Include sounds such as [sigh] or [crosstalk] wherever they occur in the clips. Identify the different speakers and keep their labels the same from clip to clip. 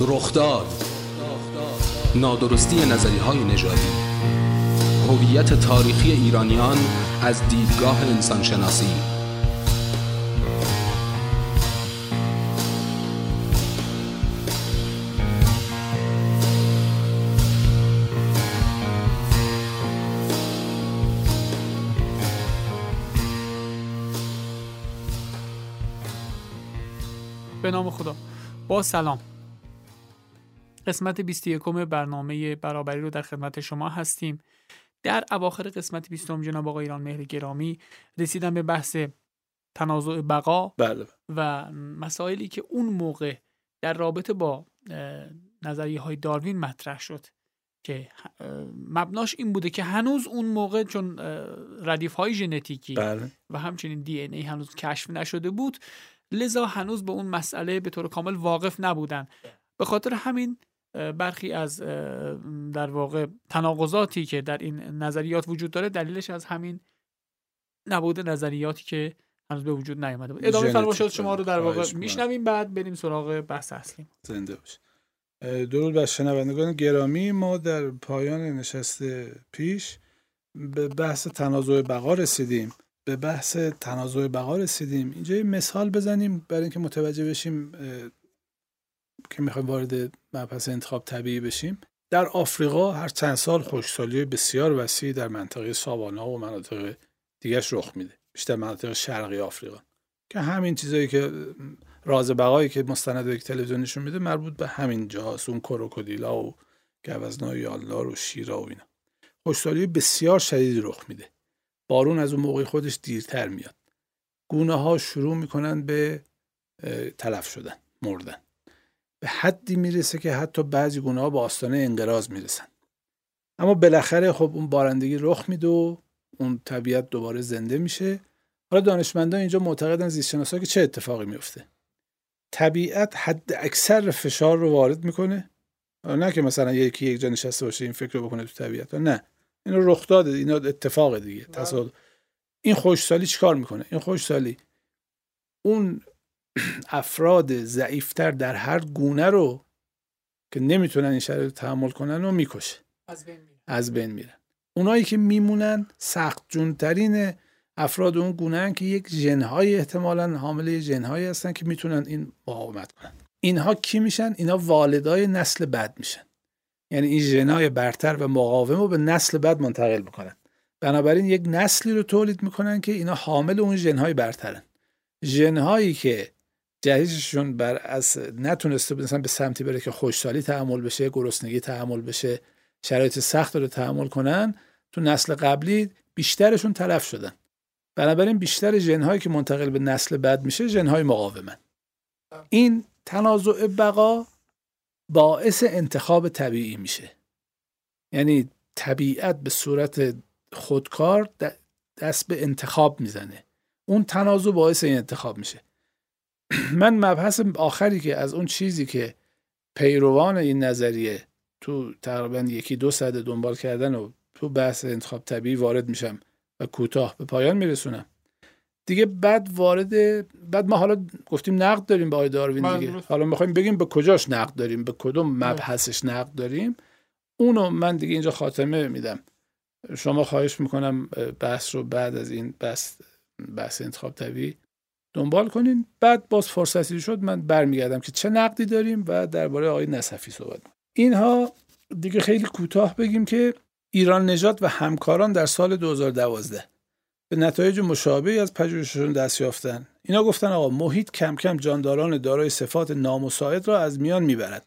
Speaker 1: رخداد نادرستی نظری های نژادی. هویت تاریخی ایرانیان از دیدگاه انسانشناسی.
Speaker 2: به نام خدا. با سلام. قسمت 21 برنامه برابری رو در خدمت شما هستیم. در اواخر قسمت 20 جناب آقای ایران مهر گرامی رسیدن به بحث تنازع بقا
Speaker 3: بله.
Speaker 2: و مسائلی که اون موقع در رابطه با نظریه های داروین مطرح شد که مبناش این بوده که هنوز اون موقع چون ردیف های ژنتیکی
Speaker 3: بله.
Speaker 2: و همچنین دی ای هنوز کشف نشده بود لذا هنوز به اون مسئله به طور کامل واقف نبودن. به خاطر همین برخی از در واقع تناقضاتی که در این نظریات وجود داره دلیلش از همین نبود نظریاتی که هنوز به وجود نیامده بود. ادامه فرمایشات شما رو در واقع میشنویم. بعد بریم سراغ بحث اصلی.
Speaker 3: زنده باش. درود بر شنوندگان گرامی. ما در پایان نشست پیش به بحث تنازع بقا رسیدیم. به بحث تنازع بقا رسیدیم. اینجا یه مثال بزنیم برای اینکه متوجه بشیم که می‌خوایم وارد مبحث انتخاب طبیعی بشیم در آفریقا هر چند سال خشکسالی بسیار وسیعی در منطقه ساوانا و مناطق دیگرش رخ میده بیشتر مناطق شرقی آفریقا. که همین چیزایی که راز بقایی که مستند یک تلویزیونشون میده مربوط به همین جاست اون کروکودیلا و گوزنای یالدار و شیرا و اینا. خشکسالی بسیار شدید رخ میده. بارون از اون موقع خودش دیرتر میاد. گونه ها شروع می‌کنن به تلف شدن مردن. به حدی می‌رسه که حتی بعضی گونه ها به آستانه انقراض می‌رسن. اما بالاخره خب اون بارندگی رخ میده و اون طبیعت دوباره زنده میشه. حالا دانشمندان اینجا معتقدن زیستشناسا که چه اتفاقی میفته. طبیعت حد اکثر فشار رو وارد می‌کنه. نه که مثلا یکی یک جا نشسته باشه این فکر رو بکنه تو طبیعت. نه. این رخ داده. اینا اتفاق دیگه. بله. تصادف. این خوشسالی چیکار می‌کنه؟ این خوشسالی اون افراد ضعیفتر در هر گونه رو که نمی‌تونن این شرایط تحمل کنن رو می‌کشه.
Speaker 2: از بین میرن,
Speaker 3: از بین میرن. اونایی که میمونن سخت جونترین افراد اون گونه که یک جنهای احتمالا حامله جنهایی هستن که می‌تونن این مقاومت کنن. اینها کی میشن؟ اینا والدای نسل بعد میشن. یعنی این ژنای برتر و مقاوم رو به نسل بعد منتقل می‌کنن. بنابراین یک نسلی رو تولید می‌کنن که اینا حامل اون ژنهای برترن. ژنهایی که جهیزشون بر از نتونسته مثلا به سمتی بره که خوشحالی تحمل بشه گرسنگی تحمل بشه شرایط سخت رو تحمل کنن تو نسل قبلی بیشترشون تلف شدن. بنابراین بیشتر ژنهایی که منتقل به نسل بعد میشه ژنهای مقاومن. این تنازع بقا باعث انتخاب طبیعی میشه. یعنی طبیعت به صورت خودکار دست به انتخاب می‌زنه. اون تنازع باعث این انتخاب میشه. [clears throat] من مبحث آخری که از اون چیزی که پیروان این نظریه تو تقریبا یکی دو ساعت دنبال کردن و تو بحث انتخاب طبیعی وارد میشم و کوتاه به پایان میرسونم. دیگه بعد وارد بعد ما حالا گفتیم نقد داریم به آقای داروین دیگه. حالا می‌خوایم بگیم به کجاش نقد داریم به کدوم بله. مبحثش نقد داریم. اونو من دیگه اینجا خاتمه میدم. شما خواهش می‌کنم بحث رو بعد از این بحث بحث انتخاب طبیعی دنبال کنین. بعد باز فرصتی شد من برمیگردم که چه نقدی داریم و درباره آقای نصفی صحبت اینها دیگه خیلی کوتاه بگیم که ایران نجات و همکاران در سال 2012 به نتایج مشابهی از پژوهششون دست یافتن. اینا گفتن آقا محیط کم کم جانداران دارای صفات نامساعد را از میان می‌برد.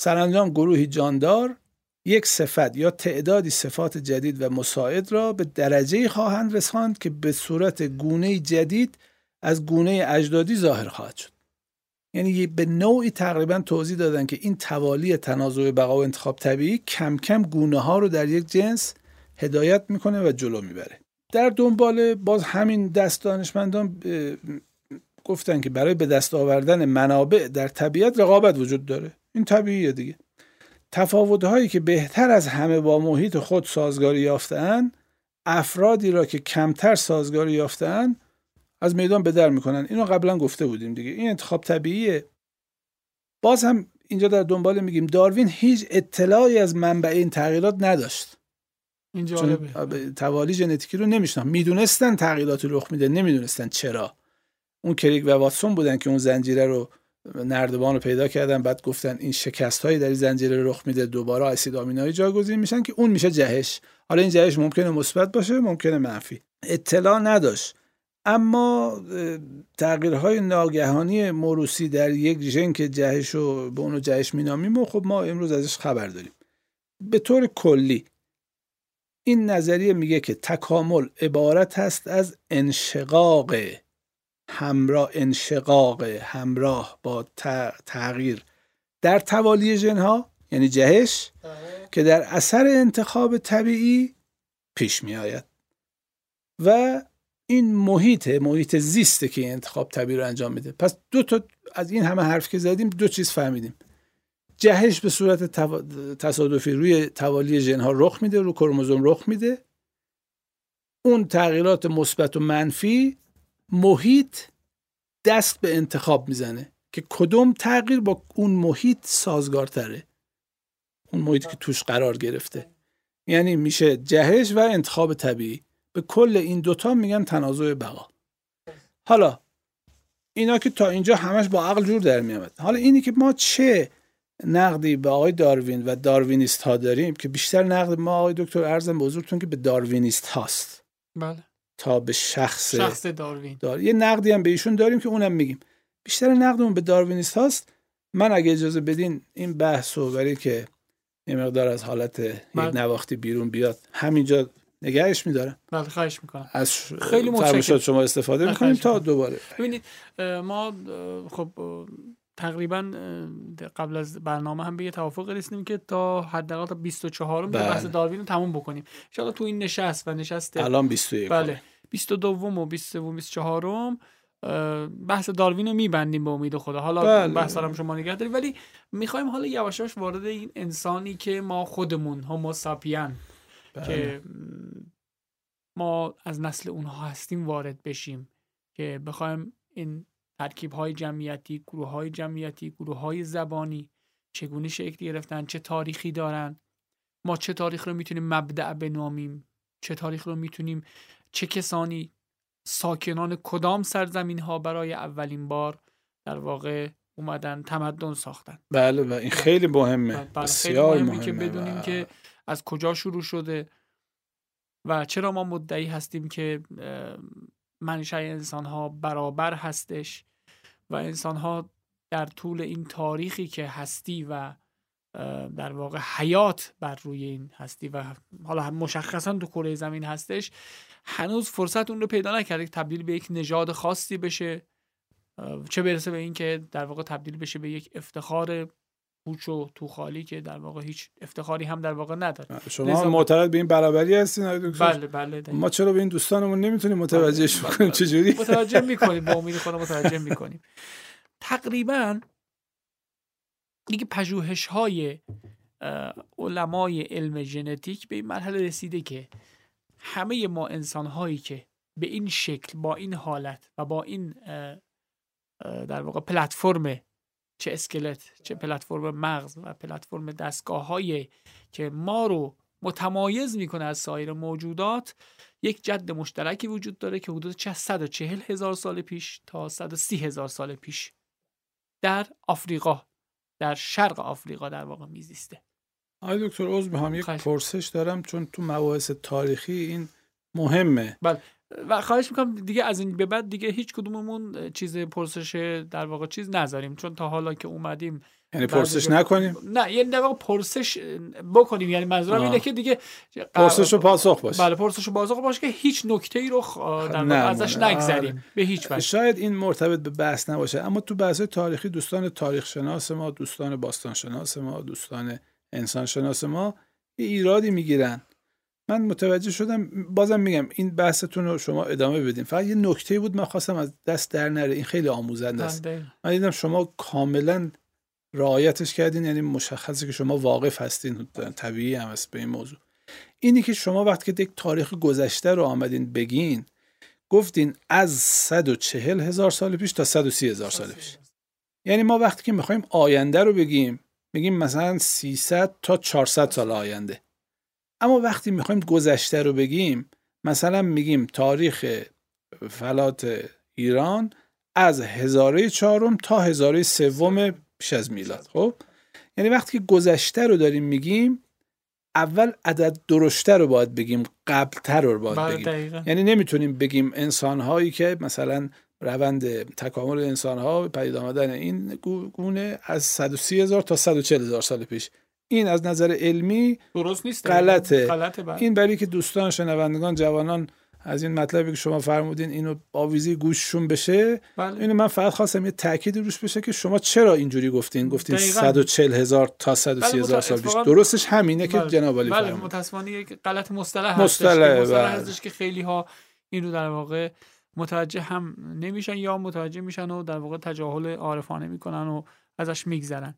Speaker 3: سرانجام گروهی جاندار یک صفت یا تعدادی صفات جدید و مساعد را به درجه خواهند رساند که به صورت گونه جدید از گونه اجدادی ظاهر خواهد شد. یعنی به نوعی تقریبا توضیح دادن که این توالی تنازع بقا و انتخاب طبیعی کم کم گونه ها رو در یک جنس هدایت می‌کنه و جلو می‌بره. در دنبال باز همین دست دانشمندان گفتن که برای به دست آوردن منابع در طبیعت رقابت وجود داره. این طبیعیه دیگه. تفاوتهایی که بهتر از همه با محیط خود سازگاری یافتهاند افرادی را که کمتر سازگاری یافتهاند از میدان به در می‌کنن. اینو قبلا گفته بودیم دیگه. این انتخاب طبیعیه. باز هم اینجا در دنبال میگیم داروین هیچ اطلاعی از منبع این تغییرات نداشت.
Speaker 2: این جالبه.
Speaker 3: توالی ژنتیکی رو نمیشناخت. می‌دونستن تغییرات رخ میده نمی‌دونستن چرا. اون کریک و واتسون بودن که اون زنجیره رو نردبان رو پیدا کردن بعد گفتن این شکست هایی در این زنجیره رخ میده دوباره اسید آمینایی جاگزین میشن که اون میشه جهش. حالا این جهش ممکنه مثبت باشه ممکنه منفی. اطلاع نداشت. اما تغییرهای ناگهانی موروسی در یک ژن که جهش رو به اونو جهش مینامیم و خب ما امروز ازش خبر داریم. به طور کلی این نظریه میگه که تکامل عبارت است از انشقاق همراه انشقاق همراه با تغییر. در توالی ژنها یعنی جهش که در اثر انتخاب طبیعی پیش می آید و این محیط محیط زیسته که این انتخاب طبیعی رو انجام میده. پس دو تا از این همه حرف که زدیم دو چیز فهمیدیم. جهش به صورت تصادفی روی توالی ژنها رخ میده رو کروموزوم رخ میده. اون تغییرات مثبت و منفی محیط دست به انتخاب می‌زنه که کدوم تغییر با اون محیط سازگارتره. اون محیطی که توش قرار گرفته. یعنی میشه جهش و انتخاب طبیعی. به کل این دوتا میگن تنازع بقا. حالا اینا که تا اینجا همش با عقل جور در میامد حالا اینی که ما چه نقدی به آقای داروین و داروینیست ها داریم که بیشتر نقد ما آقای دکتر ارزم به حضورتون که به داروینیست هاست.
Speaker 2: بله.
Speaker 3: تا به شخص
Speaker 2: شخص داروین.
Speaker 3: دار یه نقدی هم به ایشون داریم که اونم میگیم. بیشتر نقدمون به داروینیست هاست. من اگه اجازه بدین این بحث رو برای که یه مقدار از حالت یک
Speaker 2: بله.
Speaker 3: نواختی بیرون بیاد همینجا نگهش میدارم
Speaker 2: بله خواهش می‌کنم
Speaker 3: از
Speaker 2: خیلی متشکرم.
Speaker 3: شما استفاده می‌کنیم تا. دوباره
Speaker 2: ببینید ما خب تقریبا قبل از برنامه هم به یه توافق رسیدیم که تا حداقل تا 24 م
Speaker 3: بله.
Speaker 2: بحث داروین رو تموم بکنیم ان تو این نشست و نشست
Speaker 3: الان 21
Speaker 2: بله 22 و 23 و 24 م بحث داروین رو میبندیم به امید خدا حالا
Speaker 3: بله.
Speaker 2: بحث هم شما نگه داریم ولی می‌خوایم حالا یواش یواش وارد این انسانی که ما خودمون هومو ساپین
Speaker 3: بله.
Speaker 2: که م، ما از نسل اونها هستیم وارد بشیم که بخوایم این ترکیب های جمعیتی گروه های جمعیتی گروه های زبانی چگونه شکل گرفتن چه تاریخی دارن ما چه تاریخ رو می‌تونیم مبدع بنامیم چه تاریخ رو می‌تونیم چه کسانی ساکنان کدام سرزمین ها برای اولین بار در واقع اومدن تمدن ساختن.
Speaker 3: بله و این خیلی مهمه.
Speaker 2: بله، خیلی
Speaker 3: بسیار
Speaker 2: مهمه
Speaker 3: مهمه.
Speaker 2: که بدونیم
Speaker 3: و-
Speaker 2: که از کجا شروع شده و چرا ما مدعی هستیم که منشأ انسان ها برابر هستش و انسان ها در طول این تاریخی که هستی و در واقع حیات بر روی این هستی و حالا مشخصا تو کره زمین هستش هنوز فرصت اون رو پیدا نکرده که تبدیل به یک نژاد خاصی بشه چه برسه به این که در واقع تبدیل بشه به یک افتخار پوچ و توخالی که در واقع هیچ افتخاری هم در واقع نداره
Speaker 3: شما
Speaker 2: لذا-
Speaker 3: هم معتقد به این برابری هستین
Speaker 2: بله بله.
Speaker 3: ما چرا به این دوستانمون نمی‌تونیم متوجهش
Speaker 2: بله،
Speaker 3: بکنیم
Speaker 2: بله.
Speaker 3: چجوری
Speaker 2: متوجه می‌کنیم با [laughs] امید خدا متوجه می‌کنیم تقریبا دیگه پژوهش های علمای علم ژنتیک به این مرحله رسیده که همه ما انسان هایی که به این شکل با این حالت و با این در واقع پلتفرم چه اسکلت چه پلتفرم مغز و پلتفرم دستگاه های که ما رو متمایز می‌کنه از سایر موجودات یک جد مشترکی وجود داره که حدود چه 140 هزار سال پیش تا 130 هزار سال پیش در آفریقا در شرق آفریقا در واقع میزیسته.
Speaker 3: آقای دکتر عضو می‌خوام یک. پرسش دارم چون تو مباحث تاریخی این مهمه.
Speaker 2: و خواهش می‌کنم دیگه از این به بعد دیگه هیچ کدوممون چیز پرسش در واقع چیز نذاریم. چون تا حالا که اومدیم
Speaker 3: یعنی پرسش
Speaker 2: جا-
Speaker 3: نکنیم؟
Speaker 2: نه یعنی در واقع پرسش بکنیم. یعنی منظورم. اینه که دیگه
Speaker 3: پرسش و پاسخ باشه.
Speaker 2: بله پرسش و پاسخ باشه که هیچ نکته ای رو خ- در
Speaker 3: نه،
Speaker 2: ازش. نگذریم. به هیچ وجه.
Speaker 3: شاید این مرتبط به بحث نباشه. اما تو بحث تاریخی دوستان تاریخ شناس ما دوستان باستان شناس ما دوستان انسان شناس ما یه ایرادی می‌گیرن. من متوجه شدم بازم میگم این بحثتون رو شما ادامه بدین. فقط یه نکته بود من خواستم از دست در نره. این خیلی آموزنده است. من دیدم شما کاملا رعایتش کردین یعنی مشخصه که شما واقف هستین. طبیعی هم است به این موضوع. اینی که شما وقتی که یک تاریخ گذشته رو آمدین بگین گفتین از 140 هزار سال پیش تا 130 هزار سال پیش. یعنی ما وقتی که می‌خوایم آینده رو بگیم میگیم مثلا 300 تا 400 سال آینده. اما وقتی می‌خوایم گذشته رو بگیم مثلا میگیم تاریخ فلات ایران از هزاره چهارم تا هزاره سوم پیش از میلاد خب؟ یعنی وقتی که گذشته رو داریم میگیم اول عدد درشته رو باید بگیم قبلتر رو باید
Speaker 2: بله،
Speaker 3: بگیم.
Speaker 2: دقیقاً.
Speaker 3: یعنی نمی‌تونیم بگیم انسان هایی که مثلا روند تکامل انسان ها پدید آمدن این گو- گونه از 130 هزار تا 140 هزار سال پیش. این از نظر علمی
Speaker 2: درست نیست
Speaker 3: غلطه.
Speaker 2: غلطه بله.
Speaker 3: این برای که دوستان شنوندگان جوانان از این مطلبی که شما فرمودین اینو آویزی گوششون بشه
Speaker 2: بله.
Speaker 3: اینو من فقط خواستم یه تأکید روش بشه که شما چرا اینجوری گفتین گفتین
Speaker 2: دقیقاً.
Speaker 3: 140 هزار تا 130
Speaker 2: بله،
Speaker 3: هزار سال پیش درستش همینه که
Speaker 2: بله.
Speaker 3: جناب علی
Speaker 2: بله
Speaker 3: فرمود
Speaker 2: متاسفانه یک غلط مصطلح هستش که مصطلح
Speaker 3: بله.
Speaker 2: هستش که خیلی ها این رو در واقع متوجه هم نمیشن یا متوجه میشن و در واقع تجاهل عارفانه می‌کنن و ازش میگذرن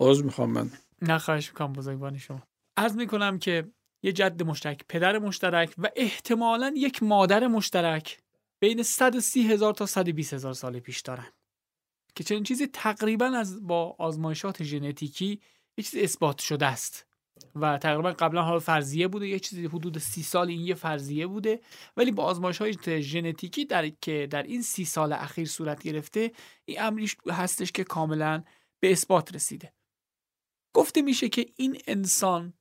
Speaker 3: عذر می‌خوام من.
Speaker 2: نه خواهش می‌کنم بزرگوانی شما. عرض می‌کنم که یه جد مشترک پدر مشترک و احتمالا یک مادر مشترک بین 130 هزار تا 120 هزار سال پیش دارن. که چنین چیزی تقریبا از با آزمایشات ژنتیکی یه چیزی اثبات شده است. و تقریبا قبلا حال فرضیه بوده یه چیزی حدود سی سال این یه فرضیه بوده. ولی با آزمایش های ژنتیکی در که در این سی سال اخیر صورت گرفته این امریش هستش که کاملا به اثبات رسیده. گفته میشه که این انسان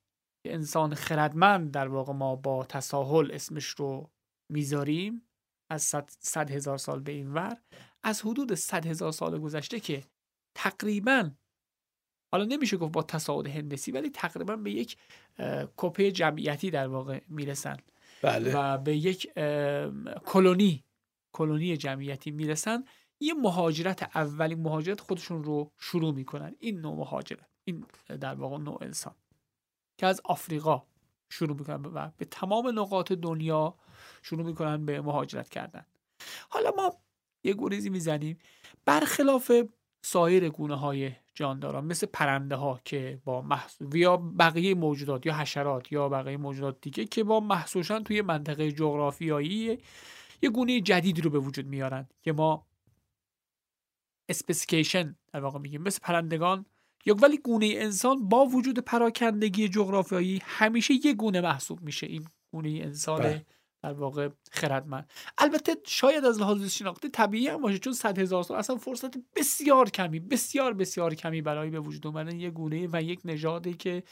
Speaker 2: که انسان خردمند در واقع ما با تساهل اسمش رو می‌ذاریم از صد, صد هزار سال به این ور. از حدود صد هزار سال گذشته که تقریبا حالا نمیشه گفت با تصاعد هندسی ولی تقریبا به یک کپه جمعیتی در واقع می‌رسن.
Speaker 3: بله.
Speaker 2: و به یک کلونی کلونی جمعیتی می‌رسن. یه مهاجرت اولین مهاجرت خودشون رو شروع می‌کنن. این نوع مهاجرت. این در واقع نوع انسان که از آفریقا شروع می‌کنن و به تمام نقاط دنیا شروع می‌کنن به مهاجرت کردن. حالا ما یه گریزی می‌زنیم برخلاف سایر گونه های جانداران مثل پرنده ها که با محصول یا بقیه موجودات یا حشرات یا بقیه موجودات دیگه که با محسوسن توی منطقه جغرافیایی یه گونه جدید رو به وجود میارن که ما اسپسیکیشن در واقع میگیم. مثل پرندگان یا ولی گونه انسان با وجود پراکندگی جغرافیایی همیشه یه گونه محسوب میشه این گونه انسان
Speaker 3: بله.
Speaker 2: در واقع خردمند. البته شاید از لحاظ شناختی طبیعی هم باشه چون صد هزار سال اصلا فرصت بسیار کمی بسیار بسیار کمی برای به وجود اومدن یک گونه و یک نژادی که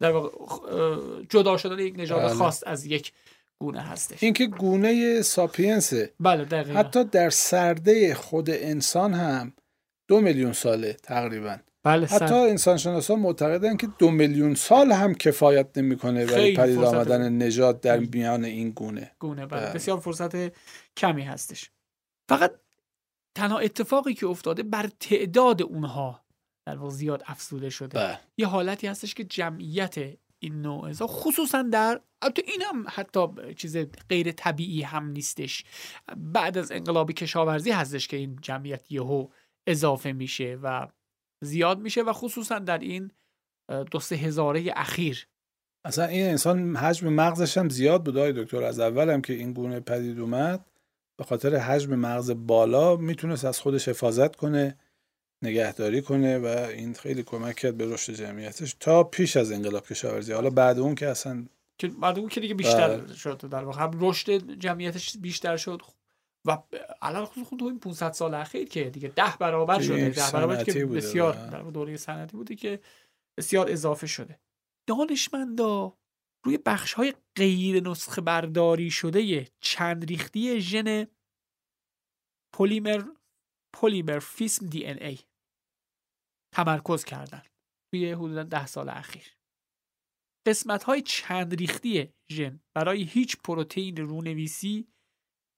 Speaker 2: در واقع جدا شدن یک نژاد
Speaker 3: بله.
Speaker 2: خاص از یک گونه هستش.
Speaker 3: این که گونه ساپینسه.
Speaker 2: بله دقیقا.
Speaker 3: حتی در سرده خود انسان هم دو میلیون ساله تقریبا.
Speaker 2: بله
Speaker 3: حتی
Speaker 2: صد-
Speaker 3: انسانشناسان معتقدن که دو میلیون سال هم کفایت نمی‌کنه برای پدید آمدن نژاد در میان این گونه.
Speaker 2: گونه بله.
Speaker 3: بله.
Speaker 2: بسیار فرصت کمی هستش. فقط تنها اتفاقی که افتاده بر تعداد اونها در واقع زیاد افزوده شده.
Speaker 3: بله.
Speaker 2: یه حالتی هستش که جمعیت این نوع انسان خصوصا در البته این هم حتی چیز غیر طبیعی هم نیستش. بعد از انقلاب کشاورزی هستش که این جمعیت یهو اضافه میشه و زیاد میشه و خصوصا در این دو سه هزاره اخیر.
Speaker 3: اصلا این انسان حجم مغزش هم زیاد بود آقای دکتر. از اول هم که این گونه پدید اومد به خاطر حجم مغز بالا می‌تونست از خودش حفاظت کنه نگهداری کنه و این خیلی کمک کرد به رشد جمعیتش تا پیش از انقلاب کشاورزی. حالا بعد اون که اصلا
Speaker 2: که بعد اون که دیگه بیشتر
Speaker 3: بله.
Speaker 2: شد در واقع. رشد جمعیتش بیشتر شد و خصوص خود تو این 500 سال اخیر که دیگه ده برابر شده ده برابر که بسیار. در دوره صنعتی بوده که بسیار اضافه شده دانشمندا روی بخش های غیر نسخه برداری شده چند ریختی ژن پلیمر پلیمرفیسم دی ان ای تمرکز کردن توی حدودا ده سال اخیر قسمت های چند ریختی ژن برای هیچ پروتئین رونویسی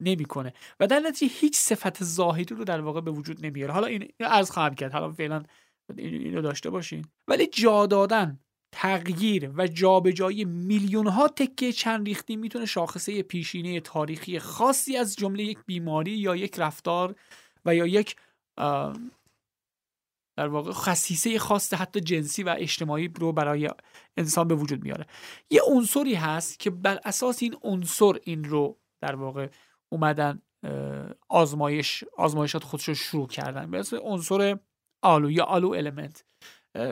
Speaker 2: نمی‌کنه. و در نتیجه هیچ صفت ظاهری رو در واقع به وجود نمیاره. حالا این عرض خواهم کرد. حالا فعلا این- اینو داشته باشین. ولی جا دادن تغییر و جابجایی میلیون ها تکه چند ریختی می‌تونه شاخصه پیشینه تاریخی خاصی از جمله یک بیماری یا یک رفتار و یا یک در واقع خصیصه خاص حتی جنسی و اجتماعی رو برای انسان به وجود میاره. یه عنصری هست که بر اساس این عنصر این رو در واقع اومدن آزمایش آزمایشات خودش رو شروع کردن مثل عنصر آلو یا Alu element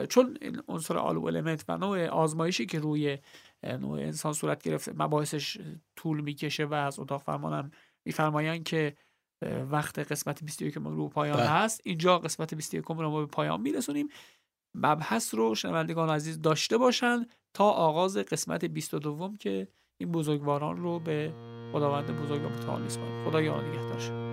Speaker 2: چون این عنصر Alu element و نوع آزمایشی که روی نوع انسان صورت گرفته مباحثش طول می‌کشه و از اتاق فرمانم میفرمایند که وقت قسمت 21 ما رو پایان ده. بله. هست اینجا قسمت 21 رو ما به پایان میرسونیم مبحث رو شنوندگان عزیز داشته باشند تا آغاز قسمت 22 که این بزرگواران رو به خداوند بزرگ و متعال خدا یاد نگهدار.